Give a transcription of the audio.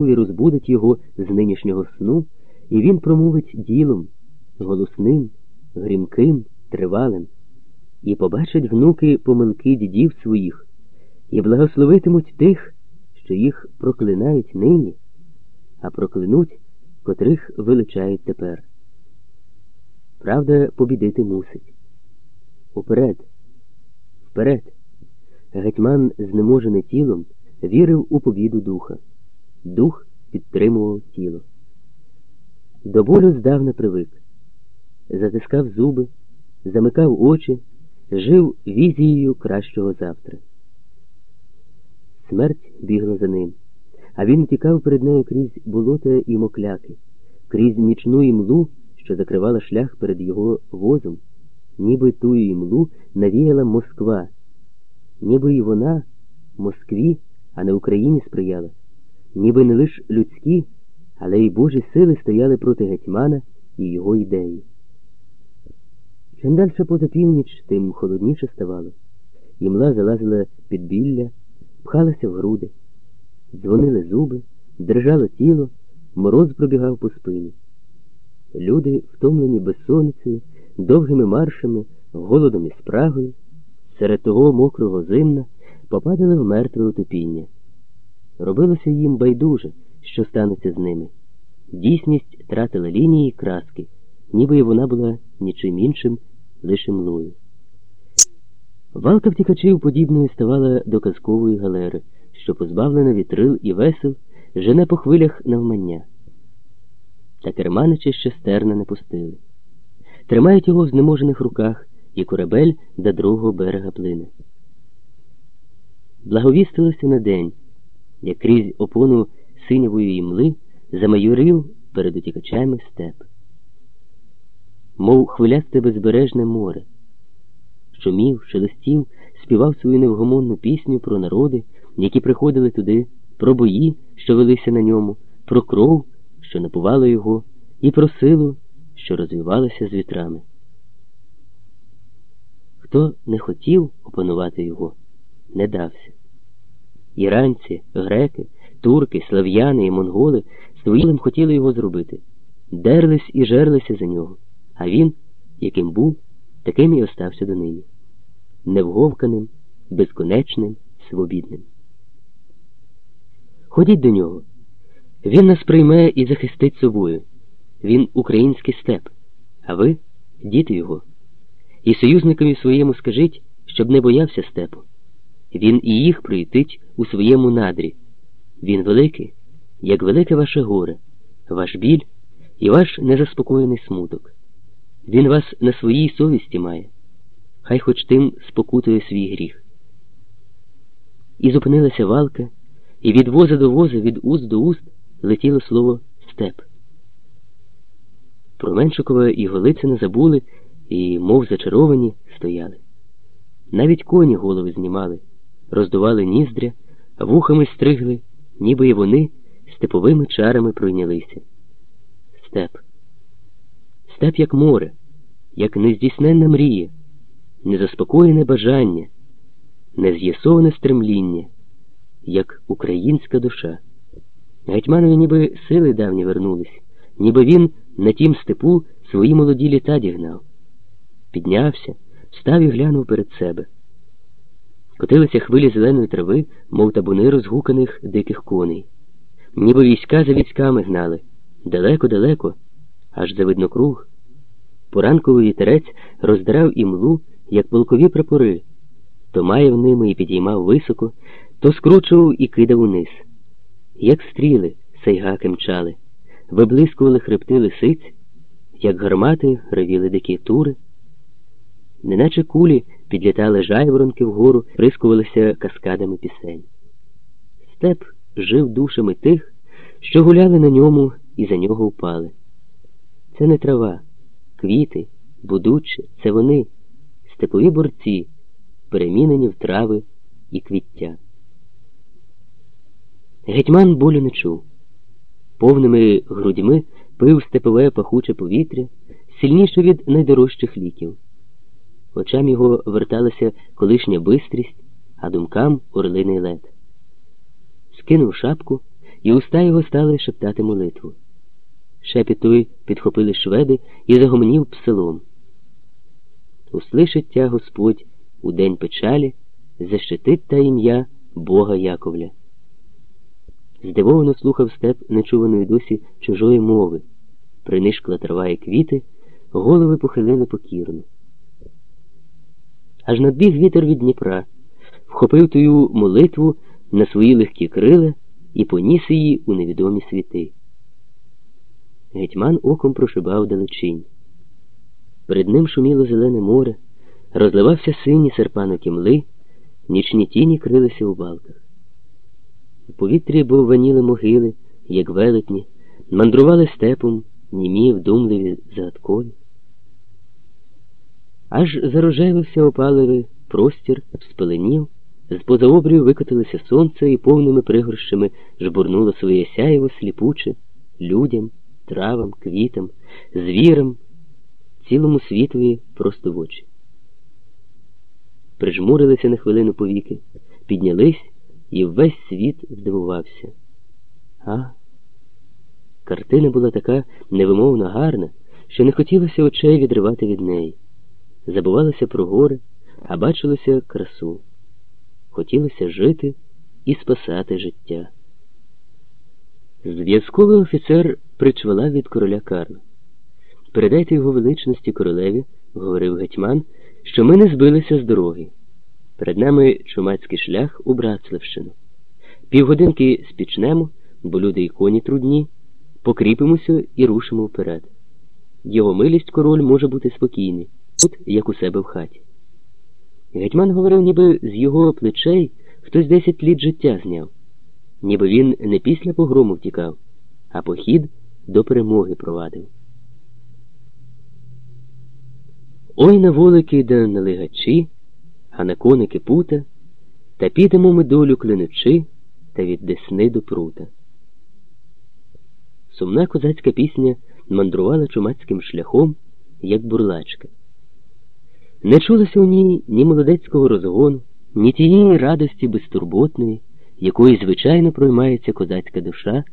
і розбудить його з нинішнього сну, і він промовить ділом, голосним, грімким, тривалим, і побачать внуки помилки дідів своїх, і благословитимуть тих, що їх проклинають нині, а проклинуть, котрих величають тепер. Правда, побідити мусить. Уперед, вперед. Гетьман, знеможений тілом, вірив у побіду духа. Дух підтримував тіло. До болю здавна привик, затискав зуби, замикав очі, жив візією кращого завтра. Смерть бігла за ним, а він тікав перед нею крізь болота і мокляки, крізь нічну імлу, що закривала шлях перед його возом, ніби тую імлу навіяла Москва, ніби і вона Москві, а не Україні сприяла ніби не лише людські, але й Божі сили стояли проти гетьмана і його ідеї. Чим далі поза північ, тим холодніше ставало. Імла залазила під білля, пхалася в груди, дзвонили зуби, держало тіло, мороз пробігав по спині. Люди, втомлені безсонницею, довгими маршами, голодом і спрагою, серед того мокрого зимна попадали в мертве отопіння. Робилося їм байдуже, що станеться з ними. Дійсність тратила лінії і краски, ніби вона була нічим іншим, лише млою. Валка втікачів подібною ставала до казкової галери, що позбавлена вітрил і весел, жене по хвилях навмання. Та керманичі ще стерна не пустили. Тримають його в знеможених руках, і корабель до другого берега плине. Благовістилося на день як крізь опону синявої імли замайорив перед утікачами степ. Мов хвилясте безбережне море, шумів, шелестів, співав свою невгомонну пісню про народи, які приходили туди, про бої, що велися на ньому, про кров, що напувала його, і про силу, що розвивалася з вітрами. Хто не хотів опанувати його, не дався. Іранці, греки, турки, слав'яни і монголи своїм хотіли його зробити, дерлись і жерлися за нього, а він, яким був, таким і остався донині невговканим, безконечним, свобідним. Ходіть до нього. Він нас прийме і захистить собою. Він український степ, а ви діти його. І союзникові своєму скажіть, щоб не боявся степу. Він і їх приютить у своєму надрі. Він великий, як велике ваше горе, ваш біль і ваш незаспокоєний смуток. Він вас на своїй совісті має, хай хоч тим спокутує свій гріх. І зупинилася валка, і від воза до воза, від уст до уст летіло слово степ. Про Меншикова і Голицина забули і, мов зачаровані, стояли. Навіть коні голови знімали роздували ніздря, вухами стригли, ніби і вони степовими чарами пройнялися. Степ. Степ, як море, як нездійсненна мрія, незаспокоєне бажання, нез'ясоване стремління, як українська душа. Гетьманові ніби сили давні вернулись, ніби він на тім степу свої молоді літа дігнав. Піднявся, встав і глянув перед себе. Котилися хвилі зеленої трави, мов табуни розгуканих диких коней. Ніби війська за військами гнали далеко-далеко, аж за виднокруг. Поранковий вітерець роздирав імлу, як полкові прапори, то маяв ними і підіймав високо, то скручував і кидав униз. Як стріли, сайгаки мчали, виблискували хребти лисиць, як гармати ревіли дикі тури, неначе кулі підлітали жайворонки вгору, прискувалися каскадами пісень. Степ жив душами тих, що гуляли на ньому і за нього впали. Це не трава, квіти, будучі, це вони, степові борці, перемінені в трави і квіття. Гетьман болю не чув. Повними грудьми пив степове пахуче повітря, сильніше від найдорожчих ліків. Очам його верталася колишня бистрість, а думкам орлиний лед. Скинув шапку і уста його стали шептати молитву. Шепіт той підхопили шведи і загомонів пселом. Услишить тя Господь у день печалі, защитить та ім'я Бога Яковля. Здивовано слухав степ нечуваної досі чужої мови. Принишкла трава і квіти, голови похилили покірно. Аж надбіг вітер від Дніпра, вхопив тую молитву на свої легкі крила і поніс її у невідомі світи. Гетьман оком прошибав далечінь. Перед ним шуміло зелене море, розливався синій серпанок імли, нічні тіні крилися у балках. У повітрі бовваніли могили, як велетні, мандрували степом, німі, вдумливі, загадкові. Аж зарожевився опаливий простір, спеленів, з поза обрію викотилося сонце і повними пригорщами жбурнуло своє сяєво сліпуче людям, травам, квітам, звірам, цілому світові просто в очі. Прижмурилися на хвилину повіки, піднялись, і весь світ здивувався. А, картина була така невимовно гарна, що не хотілося очей відривати від неї. Забувалося про гори, а бачилося красу. Хотілося жити і спасати життя. Зв'язковий офіцер причвала від короля Карла. Передайте його величності королеві, говорив гетьман, що ми не збилися з дороги. Перед нами чумацький шлях у Братславщину. Півгодинки спічнемо, бо люди і коні трудні, покріпимося і рушимо вперед. Його милість король може бути спокійний, тут як у себе в хаті. Гетьман говорив, ніби з його плечей хтось десять літ життя зняв, ніби він не після погрому втікав, а похід до перемоги провадив. Ой на волики да на лигачі, а на коники пута, та підемо ми долю клянучи та від десни до прута. Сумна козацька пісня мандрувала чумацьким шляхом, як бурлачка. Не чулося у ній ні молодецького розгону, ні тієї радості безтурботної, якої звичайно проймається козацька душа.